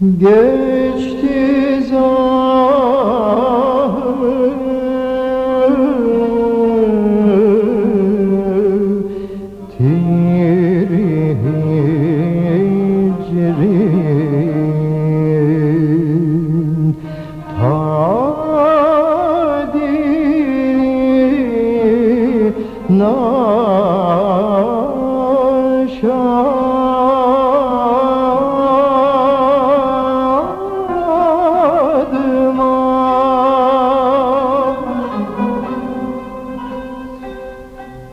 Geçti zahır Tiri hicrin Tadiri naşadıma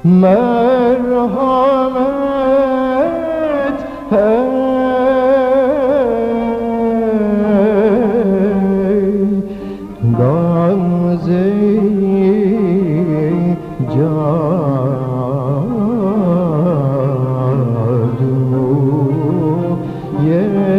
Merhamet hey. Gamze-i Yetiş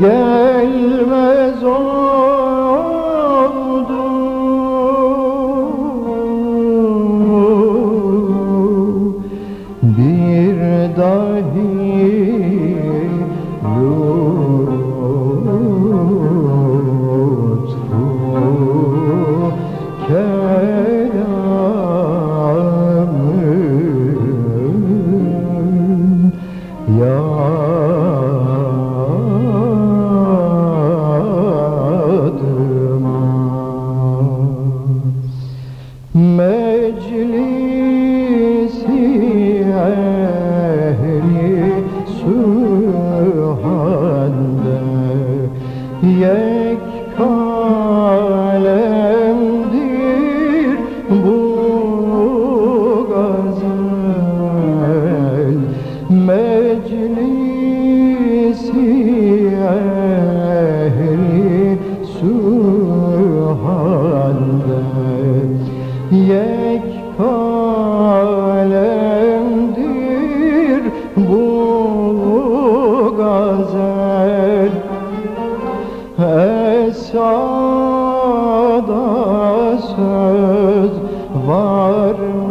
gelmez oldu. Bir dahi Meclisi ehli suhanda Yek kalemdir var